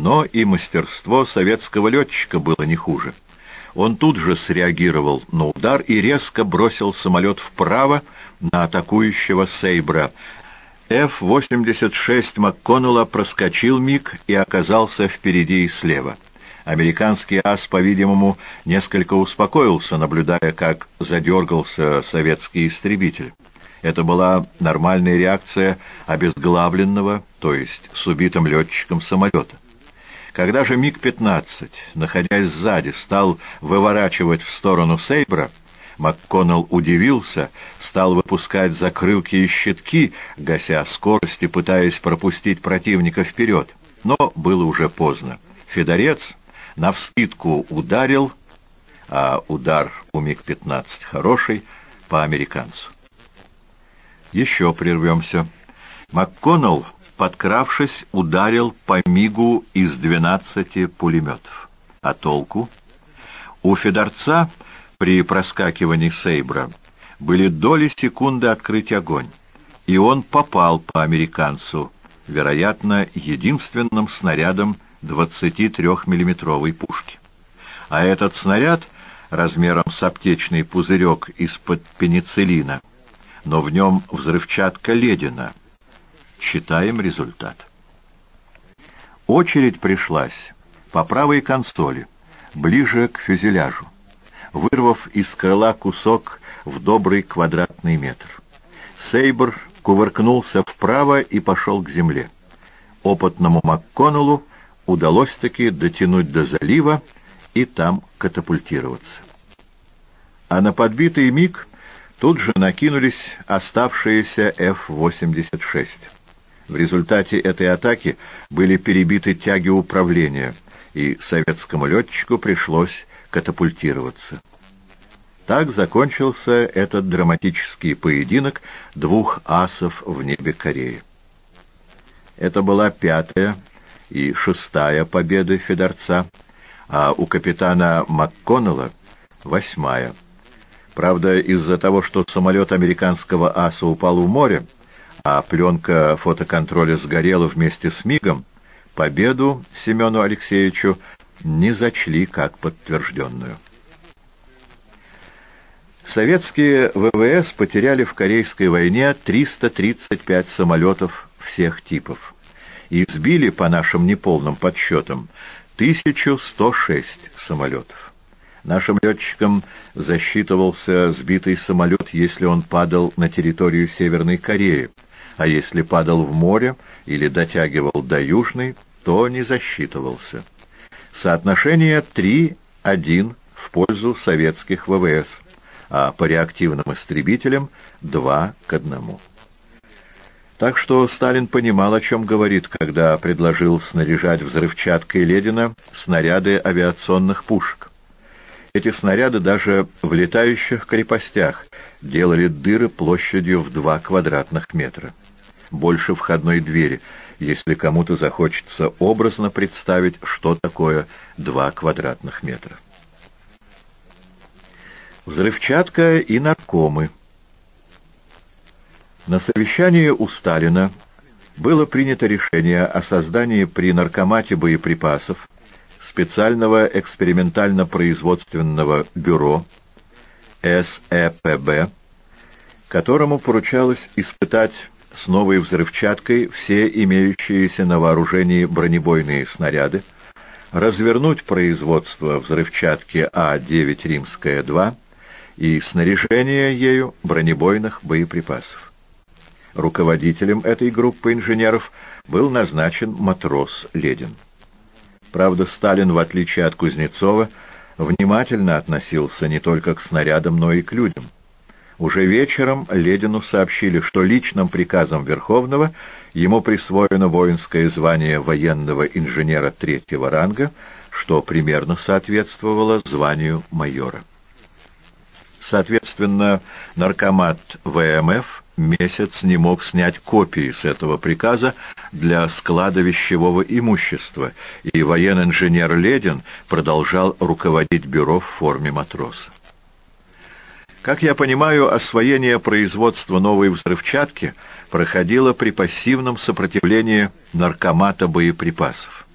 Но и мастерство советского летчика было не хуже. Он тут же среагировал на удар и резко бросил самолет вправо на атакующего Сейбра. F-86 МакКоннелла проскочил миг и оказался впереди и слева. Американский ас, по-видимому, несколько успокоился, наблюдая, как задергался советский истребитель. Это была нормальная реакция обезглавленного, то есть с убитым летчиком самолета. Когда же МиГ-15, находясь сзади, стал выворачивать в сторону Сейбра, МакКоннелл удивился, стал выпускать закрылки и щитки, гася скорости, пытаясь пропустить противника вперед. Но было уже поздно. Федорец навскидку ударил, а удар у МиГ-15 хороший, по американцу. Еще прервемся. МакКоннелл, подкравшись, ударил по МиГу из 12 пулеметов. А толку? У Федорца при проскакивании Сейбра были доли секунды открыть огонь, и он попал по американцу, вероятно, единственным снарядом 23-миллиметровой пушки. А этот снаряд размером с аптечный пузырек из-под пенициллина, но в нем взрывчатка ледина. Читаем результат. Очередь пришлась по правой консоли, ближе к фюзеляжу, вырвав из крыла кусок в добрый квадратный метр. Сейбр кувыркнулся вправо и пошел к земле. Опытному МакКоннеллу удалось-таки дотянуть до залива и там катапультироваться. А на подбитый миг тут же накинулись оставшиеся F-86. В результате этой атаки были перебиты тяги управления, и советскому летчику пришлось катапультироваться. Так закончился этот драматический поединок двух асов в небе Кореи. Это была пятая и шестая победа Федорца, а у капитана МакКоннелла восьмая. Правда, из-за того, что самолет американского аса упал в море, а пленка фотоконтроля сгорела вместе с МИГом, победу Семену Алексеевичу не зачли как подтвержденную. Советские ВВС потеряли в Корейской войне 335 самолетов всех типов и сбили, по нашим неполным подсчетам, 1106 самолетов. Нашим летчикам засчитывался сбитый самолет, если он падал на территорию Северной Кореи, а если падал в море или дотягивал до Южной, то не засчитывался. Соотношение 3-1 в пользу советских ВВС, а по реактивным истребителям 2 к 1. Так что Сталин понимал, о чем говорит, когда предложил снаряжать взрывчаткой Ледина снаряды авиационных пушек. Эти снаряды даже в летающих крепостях делали дыры площадью в два квадратных метра. Больше входной двери, если кому-то захочется образно представить, что такое два квадратных метра. Взрывчатка и наркомы. На совещании у Сталина было принято решение о создании при наркомате боеприпасов специального экспериментально-производственного бюро СЭПБ, которому поручалось испытать с новой взрывчаткой все имеющиеся на вооружении бронебойные снаряды, развернуть производство взрывчатки А-9 Римская-2 и снаряжение ею бронебойных боеприпасов. Руководителем этой группы инженеров был назначен матрос Ледин. Правда, Сталин, в отличие от Кузнецова, внимательно относился не только к снарядам, но и к людям. Уже вечером Ледину сообщили, что личным приказом Верховного ему присвоено воинское звание военного инженера третьего ранга, что примерно соответствовало званию майора. Соответственно, наркомат ВМФ месяц не мог снять копии с этого приказа для склада вещевого имущества, и военный-инженер Ледин продолжал руководить бюро в форме матроса. Как я понимаю, освоение производства новой взрывчатки проходило при пассивном сопротивлении наркомата боеприпасов.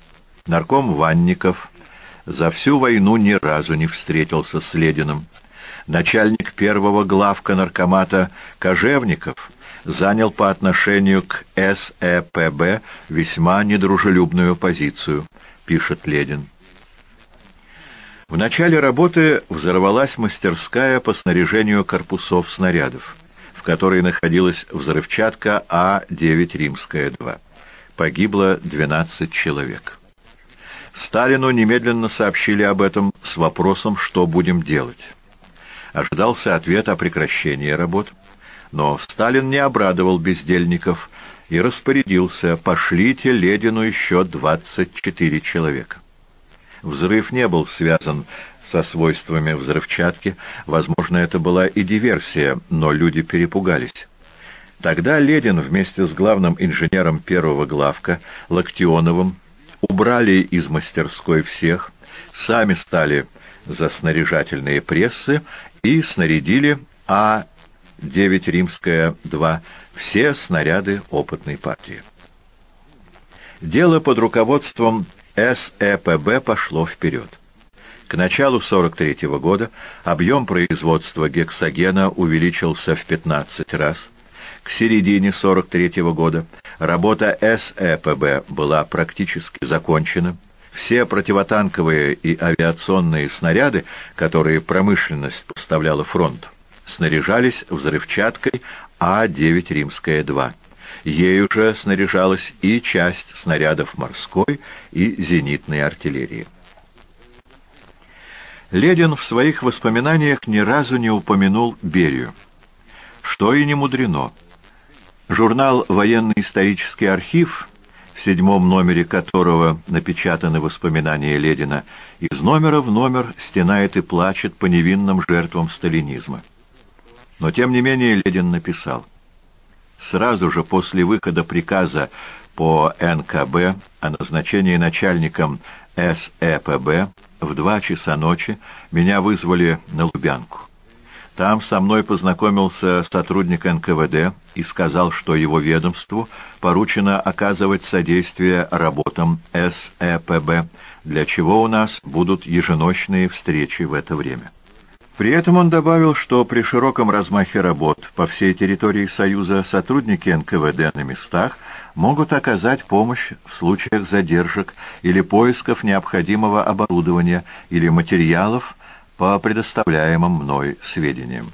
Нарком Ванников за всю войну ни разу не встретился с Лединым. Начальник первого главка наркомата Кожевников занял по отношению к СЭПБ весьма недружелюбную позицию, пишет Ледин. В начале работы взорвалась мастерская по снаряжению корпусов снарядов, в которой находилась взрывчатка А-9 Римская-2. Погибло 12 человек. Сталину немедленно сообщили об этом с вопросом, что будем делать. Ожидался ответ о прекращении работ, но Сталин не обрадовал бездельников и распорядился «пошлите Ледину еще 24 человека». Взрыв не был связан со свойствами взрывчатки, возможно, это была и диверсия, но люди перепугались. Тогда Ледин вместе с главным инженером первого главка, Локтионовым, убрали из мастерской всех, сами стали за снаряжательные прессы и снарядили А-9 Римская-2 все снаряды опытной партии. Дело под руководством СЭПБ пошло вперед. К началу 43 -го года объем производства гексогена увеличился в 15 раз. К середине 43 -го года работа СЭПБ была практически закончена. Все противотанковые и авиационные снаряды, которые промышленность поставляла фронту, снаряжались взрывчаткой А-9 Римская-2. Ею же снаряжалась и часть снарядов морской и зенитной артиллерии. Ледин в своих воспоминаниях ни разу не упомянул Берию. Что и не мудрено. Журнал «Военно-исторический архив», в седьмом номере которого напечатаны воспоминания Ледина, из номера в номер стенает и плачет по невинным жертвам сталинизма. Но тем не менее Ледин написал Сразу же после выхода приказа по НКБ о назначении начальником СЭПБ в два часа ночи меня вызвали на Лубянку. Там со мной познакомился сотрудник НКВД и сказал, что его ведомству поручено оказывать содействие работам СЭПБ, для чего у нас будут еженочные встречи в это время. При этом он добавил, что при широком размахе работ по всей территории Союза сотрудники НКВД на местах могут оказать помощь в случаях задержек или поисков необходимого оборудования или материалов по предоставляемым мной сведениям.